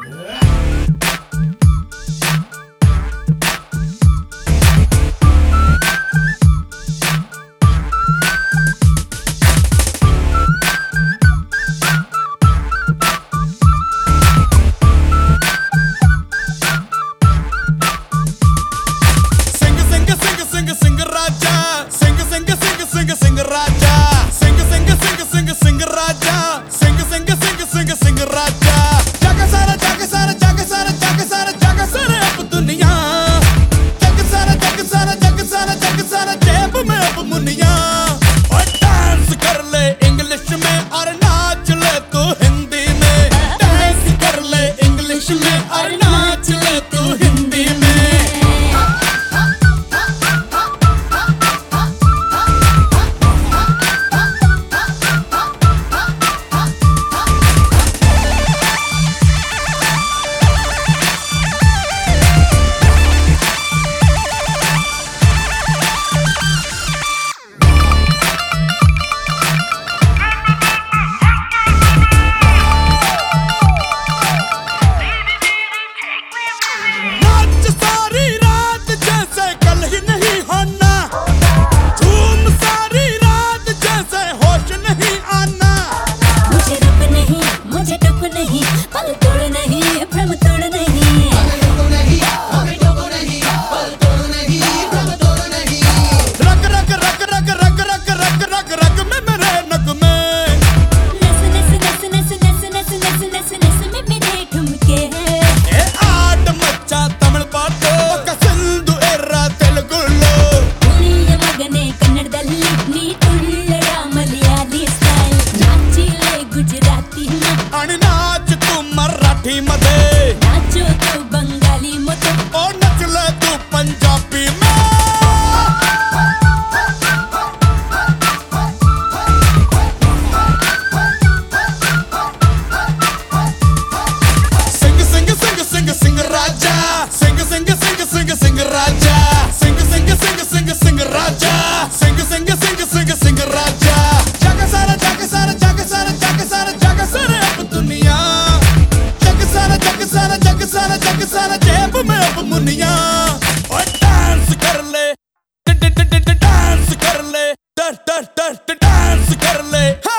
Yeah. सारा जग, सारा जेब में अब मुनिया। और डांस कर ले। डांस कर ले। डर डर डर डांस कर ले।